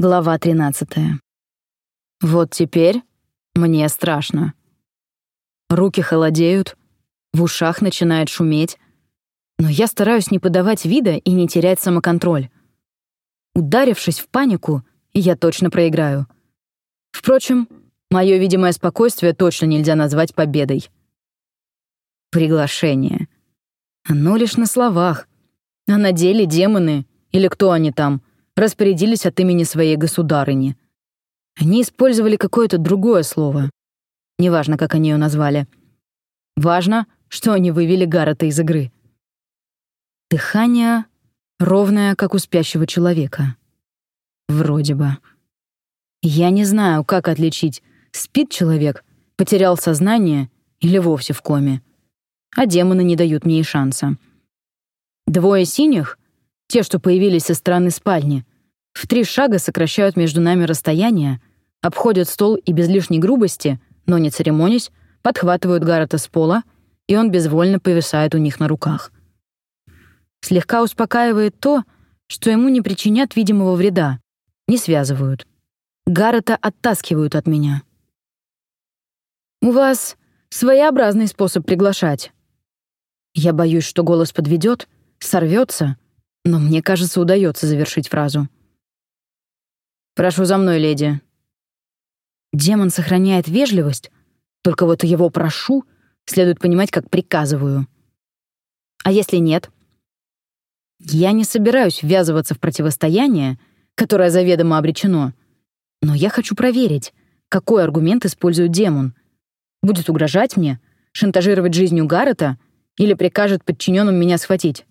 Глава 13. Вот теперь мне страшно. Руки холодеют, в ушах начинает шуметь, но я стараюсь не подавать вида и не терять самоконтроль. Ударившись в панику, я точно проиграю. Впрочем, мое видимое спокойствие точно нельзя назвать победой. Приглашение. Оно лишь на словах, а на деле демоны, или кто они там — распорядились от имени своей государыни. Они использовали какое-то другое слово. Неважно, как они ее назвали. Важно, что они вывели Гаррета из игры. Дыхание ровное, как у спящего человека. Вроде бы. Я не знаю, как отличить, спит человек, потерял сознание или вовсе в коме. А демоны не дают мне и шанса. Двое синих, те, что появились со стороны спальни, в три шага сокращают между нами расстояние, обходят стол и без лишней грубости, но не церемонясь, подхватывают Гаррета с пола, и он безвольно повисает у них на руках. Слегка успокаивает то, что ему не причинят видимого вреда, не связывают. Гаррета оттаскивают от меня. «У вас своеобразный способ приглашать». Я боюсь, что голос подведет, сорвется, но мне кажется, удается завершить фразу. «Прошу за мной, леди». Демон сохраняет вежливость, только вот его «прошу» следует понимать как «приказываю». А если нет? Я не собираюсь ввязываться в противостояние, которое заведомо обречено, но я хочу проверить, какой аргумент использует демон. Будет угрожать мне, шантажировать жизнью Гаррета или прикажет подчиненным меня схватить?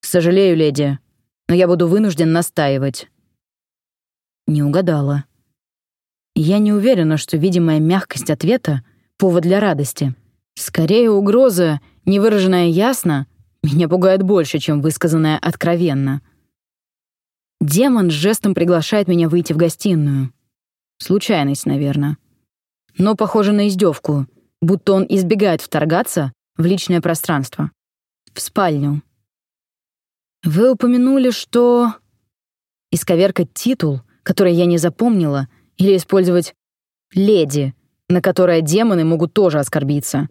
«Сожалею, леди, но я буду вынужден настаивать. Не угадала. Я не уверена, что видимая мягкость ответа — повод для радости. Скорее, угроза, невыраженная ясно, меня пугает больше, чем высказанная откровенно. Демон с жестом приглашает меня выйти в гостиную. Случайность, наверное. Но похоже на издевку, будто он избегает вторгаться в личное пространство. В спальню. Вы упомянули, что... Исковеркать титул которое я не запомнила, или использовать «леди», на которое демоны могут тоже оскорбиться.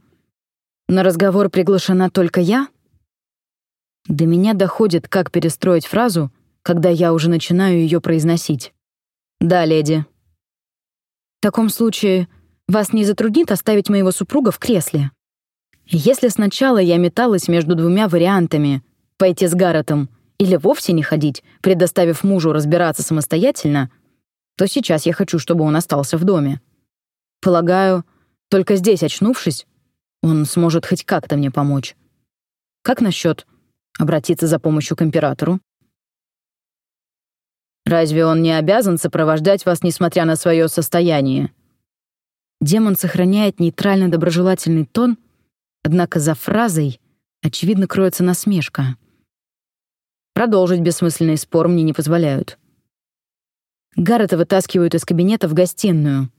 На разговор приглашена только я? До меня доходит, как перестроить фразу, когда я уже начинаю ее произносить. «Да, леди». В таком случае вас не затруднит оставить моего супруга в кресле? Если сначала я металась между двумя вариантами — пойти с Гарретом или вовсе не ходить, предоставив мужу разбираться самостоятельно, то сейчас я хочу, чтобы он остался в доме. Полагаю, только здесь, очнувшись, он сможет хоть как-то мне помочь. Как насчет обратиться за помощью к императору? Разве он не обязан сопровождать вас, несмотря на свое состояние? Демон сохраняет нейтрально-доброжелательный тон, однако за фразой, очевидно, кроется насмешка. Продолжить бессмысленный спор мне не позволяют. Гаррета вытаскивают из кабинета в гостиную,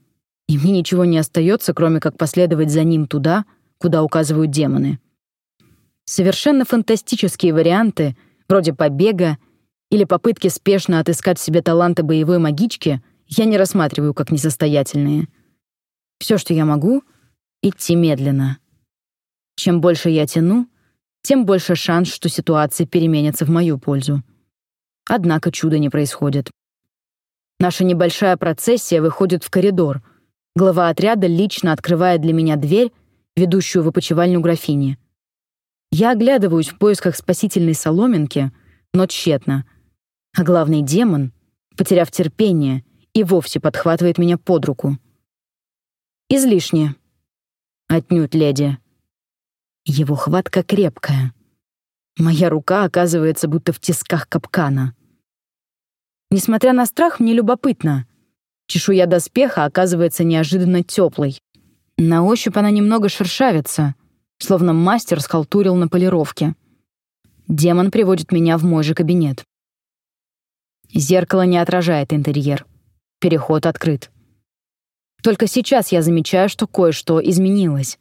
и мне ничего не остается, кроме как последовать за ним туда, куда указывают демоны. Совершенно фантастические варианты, вроде побега или попытки спешно отыскать себе таланты боевой магички, я не рассматриваю как несостоятельные. Все, что я могу — идти медленно. Чем больше я тяну, тем больше шанс, что ситуация переменится в мою пользу. Однако чуда не происходит. Наша небольшая процессия выходит в коридор. Глава отряда лично открывает для меня дверь, ведущую в опочивальню графини. Я оглядываюсь в поисках спасительной соломинки, но тщетно. А главный демон, потеряв терпение, и вовсе подхватывает меня под руку. Излишне. Отнюдь, леди. Его хватка крепкая. Моя рука оказывается будто в тисках капкана. Несмотря на страх, мне любопытно. Чешуя доспеха оказывается неожиданно теплой. На ощупь она немного шершавится, словно мастер схалтурил на полировке. Демон приводит меня в мой же кабинет. Зеркало не отражает интерьер. Переход открыт. Только сейчас я замечаю, что кое-что изменилось.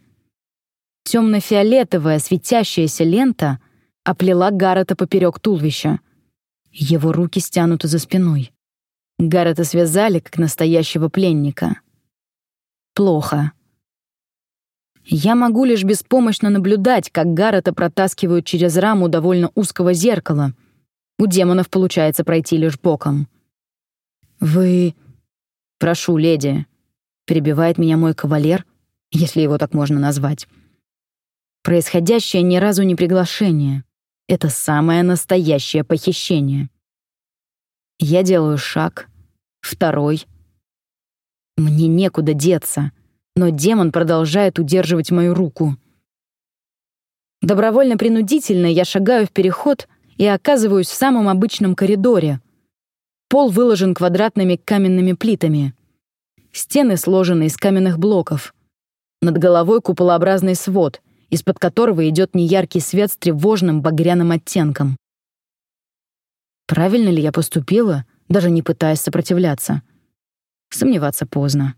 Темно-фиолетовая светящаяся лента оплела Гаррета поперек туловища. Его руки стянуты за спиной. Гаррета связали, как настоящего пленника. Плохо. Я могу лишь беспомощно наблюдать, как Гаррета протаскивают через раму довольно узкого зеркала. У демонов получается пройти лишь боком. «Вы...» «Прошу, леди», — перебивает меня мой кавалер, если его так можно назвать. Происходящее ни разу не приглашение. Это самое настоящее похищение. Я делаю шаг, второй. Мне некуда деться но демон продолжает удерживать мою руку. Добровольно-принудительно я шагаю в переход и оказываюсь в самом обычном коридоре. Пол выложен квадратными каменными плитами. Стены сложены из каменных блоков. Над головой куполообразный свод, из-под которого идет неяркий свет с тревожным багряным оттенком. Правильно ли я поступила, даже не пытаясь сопротивляться? Сомневаться поздно.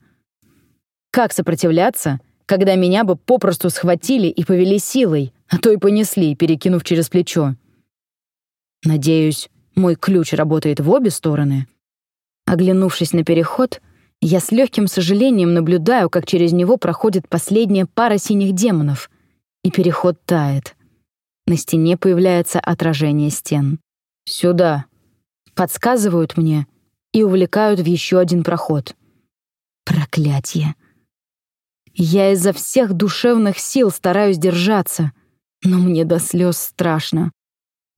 Как сопротивляться, когда меня бы попросту схватили и повели силой, а то и понесли, перекинув через плечо? Надеюсь, мой ключ работает в обе стороны. Оглянувшись на переход, я с легким сожалением наблюдаю, как через него проходит последняя пара синих демонов, и переход тает. На стене появляется отражение стен. «Сюда!» Подсказывают мне и увлекают в еще один проход. Проклятье! Я изо всех душевных сил стараюсь держаться, но мне до слез страшно.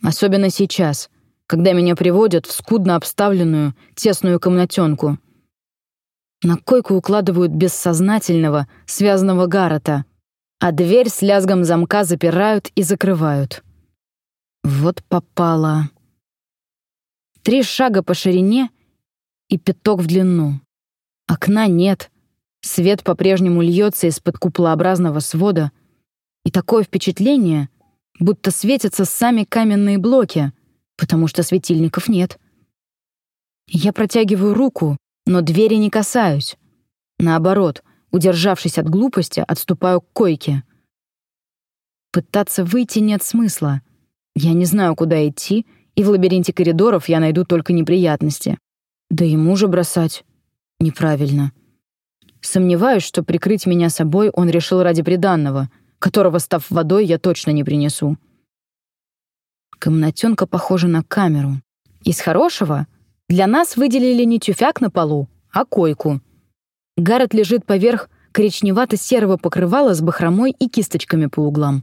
Особенно сейчас, когда меня приводят в скудно обставленную, тесную комнатенку. На койку укладывают бессознательного, связанного Гаррета, а дверь с лязгом замка запирают и закрывают. Вот попало. Три шага по ширине и пяток в длину. Окна нет, Свет по-прежнему льется из-под куполообразного свода, и такое впечатление, будто светятся сами каменные блоки, потому что светильников нет. Я протягиваю руку, но двери не касаюсь. Наоборот, удержавшись от глупости, отступаю к койке. Пытаться выйти нет смысла. Я не знаю, куда идти, и в лабиринте коридоров я найду только неприятности. Да и мужа бросать неправильно. Сомневаюсь, что прикрыть меня собой он решил ради приданного, которого, став водой, я точно не принесу. Комнатенка похожа на камеру. Из хорошего для нас выделили не тюфяк на полу, а койку. Гаррет лежит поверх коричневато-серого покрывала с бахромой и кисточками по углам.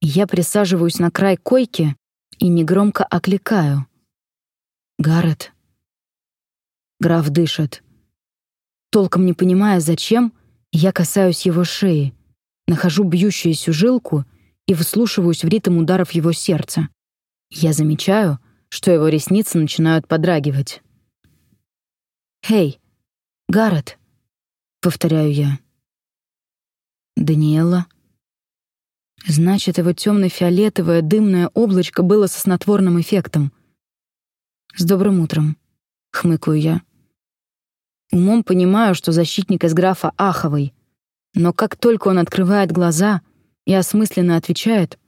Я присаживаюсь на край койки и негромко окликаю. «Гаррет». Граф дышит. Толком не понимая, зачем, я касаюсь его шеи, нахожу бьющуюся жилку и выслушиваюсь в ритм ударов его сердца. Я замечаю, что его ресницы начинают подрагивать. «Хей, Гаррет!» — повторяю я. «Даниэла?» Значит, его темно-фиолетовое дымное облачко было со снотворным эффектом. «С добрым утром», — хмыкаю я. Умом понимаю, что защитник из графа Аховой. Но как только он открывает глаза и осмысленно отвечает,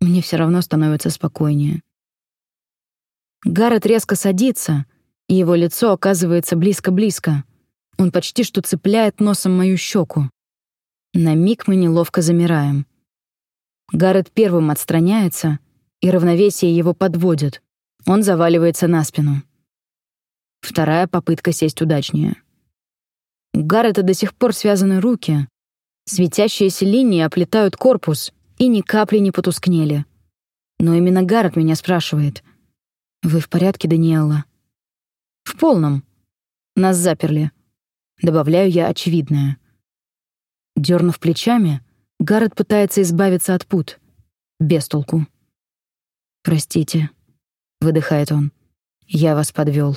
мне все равно становится спокойнее. Гаррет резко садится, и его лицо оказывается близко-близко. Он почти что цепляет носом мою щеку. На миг мы неловко замираем. Гаррет первым отстраняется, и равновесие его подводит. Он заваливается на спину. Вторая попытка сесть удачнее. У Гаррета до сих пор связаны руки. Светящиеся линии оплетают корпус и ни капли не потускнели. Но именно Гаррет меня спрашивает. «Вы в порядке, Даниэлла?» «В полном. Нас заперли». Добавляю я очевидное. Дернув плечами, Гаррет пытается избавиться от пут. Без толку. «Простите», — выдыхает он. «Я вас подвел.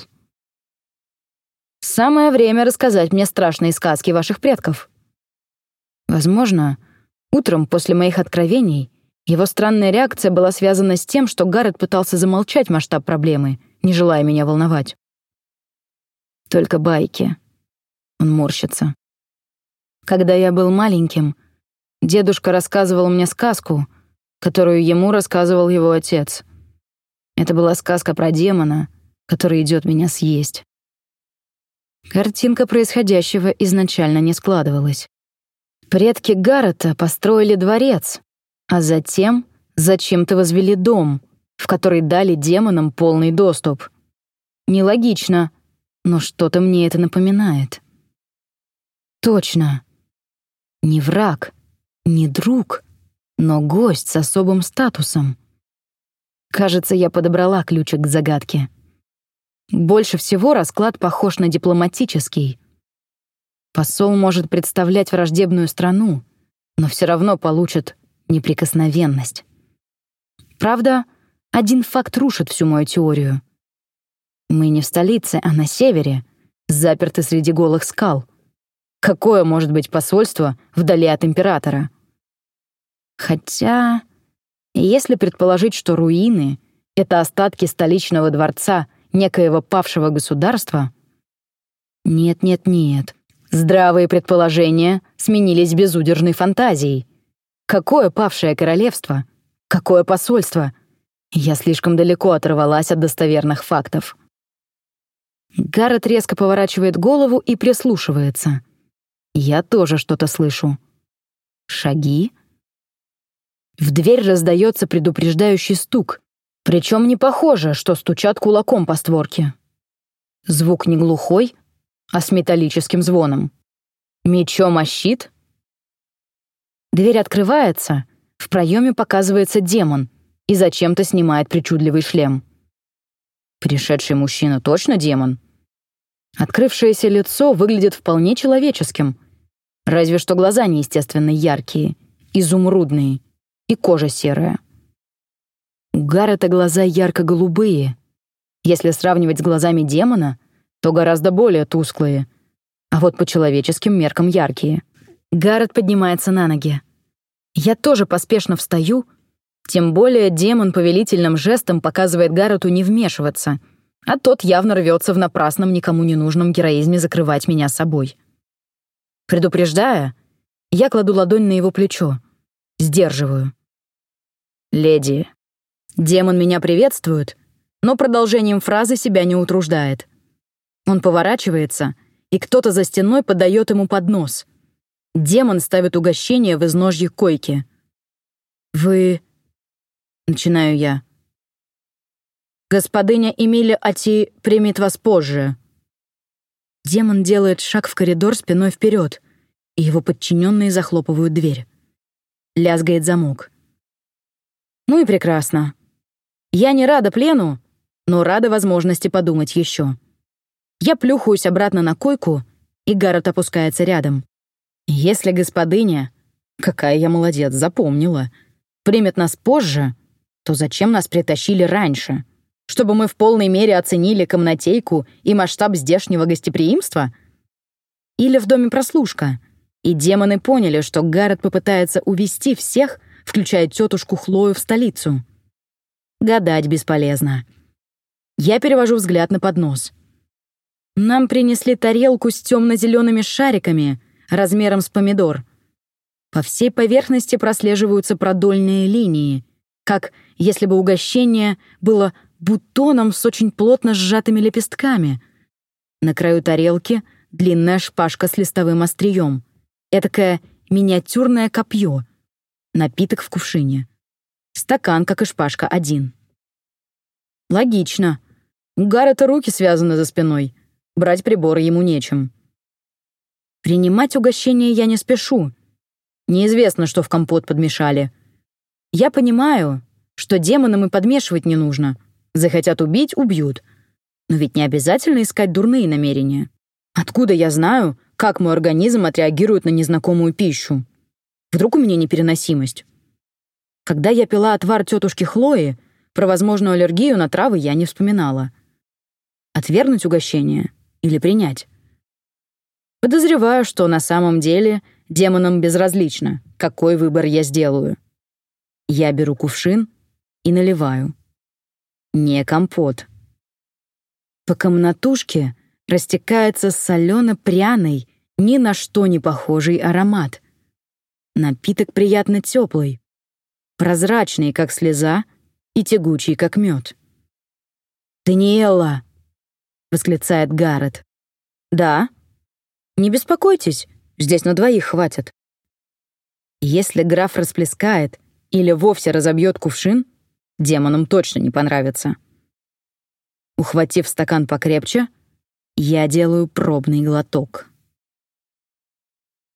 Самое время рассказать мне страшные сказки ваших предков. Возможно, утром после моих откровений его странная реакция была связана с тем, что Гаррет пытался замолчать масштаб проблемы, не желая меня волновать. Только байки. Он морщится. Когда я был маленьким, дедушка рассказывал мне сказку, которую ему рассказывал его отец. Это была сказка про демона, который идет меня съесть. Картинка происходящего изначально не складывалась. Предки Гаррета построили дворец, а затем зачем-то возвели дом, в который дали демонам полный доступ. Нелогично, но что-то мне это напоминает. Точно. Не враг, не друг, но гость с особым статусом. Кажется, я подобрала ключик к загадке. Больше всего расклад похож на дипломатический. Посол может представлять враждебную страну, но все равно получит неприкосновенность. Правда, один факт рушит всю мою теорию. Мы не в столице, а на севере, заперты среди голых скал. Какое может быть посольство вдали от императора? Хотя, если предположить, что руины — это остатки столичного дворца некоего павшего государства... Нет-нет-нет. Здравые предположения сменились безудержной фантазией. Какое павшее королевство? Какое посольство? Я слишком далеко оторвалась от достоверных фактов. Гаррет резко поворачивает голову и прислушивается. Я тоже что-то слышу. Шаги? В дверь раздается предупреждающий стук, причем не похоже, что стучат кулаком по створке. Звук не глухой, а с металлическим звоном. Мечом о щит? Дверь открывается, в проеме показывается демон и зачем-то снимает причудливый шлем. Пришедший мужчина точно демон? Открывшееся лицо выглядит вполне человеческим, разве что глаза неестественно яркие, изумрудные, и кожа серая. У Гаррета глаза ярко-голубые. Если сравнивать с глазами демона, то гораздо более тусклые, а вот по человеческим меркам яркие. Гаррет поднимается на ноги. Я тоже поспешно встаю, тем более демон повелительным жестом показывает Гаррету не вмешиваться, а тот явно рвется в напрасном никому не нужном героизме закрывать меня собой. Предупреждая, я кладу ладонь на его плечо, сдерживаю. «Леди, Демон меня приветствует, но продолжением фразы себя не утруждает. Он поворачивается, и кто-то за стеной подает ему поднос. Демон ставит угощение в изножье койки. «Вы...» — начинаю я. «Господыня Эмиля Ати примет вас позже». Демон делает шаг в коридор спиной вперед, и его подчиненные захлопывают дверь. Лязгает замок. Ну и прекрасно. Я не рада плену, но рада возможности подумать еще. Я плюхаюсь обратно на койку, и Гаррет опускается рядом. Если господыня, какая я молодец, запомнила, примет нас позже, то зачем нас притащили раньше? Чтобы мы в полной мере оценили комнатейку и масштаб здешнего гостеприимства? Или в доме прослушка? И демоны поняли, что Гаррет попытается увести всех, включая тетушку Хлою, в столицу. Гадать бесполезно. Я перевожу взгляд на поднос. Нам принесли тарелку с темно-зелеными шариками размером с помидор. По всей поверхности прослеживаются продольные линии, как если бы угощение было бутоном с очень плотно сжатыми лепестками. На краю тарелки длинная шпажка с листовым острием. Этакое миниатюрное копье. Напиток в кувшине. Стакан, как и шпажка, один. Логично. У Гаррета руки связаны за спиной. Брать приборы ему нечем. Принимать угощение я не спешу. Неизвестно, что в компот подмешали. Я понимаю, что демонам и подмешивать не нужно. Захотят убить — убьют. Но ведь не обязательно искать дурные намерения. Откуда я знаю, как мой организм отреагирует на незнакомую пищу? Вдруг у меня непереносимость? Когда я пила отвар тетушки Хлои, про возможную аллергию на травы я не вспоминала. Отвергнуть угощение или принять? Подозреваю, что на самом деле демонам безразлично, какой выбор я сделаю. Я беру кувшин и наливаю. Не компот. По комнатушке растекается солено-пряный, ни на что не похожий аромат. Напиток приятно теплый, прозрачный, как слеза, и тягучий, как мед. «Даниэла!» — восклицает Гаррет. Да. Не беспокойтесь, здесь на двоих хватит. Если граф расплескает или вовсе разобьет кувшин, демонам точно не понравится. Ухватив стакан покрепче, я делаю пробный глоток.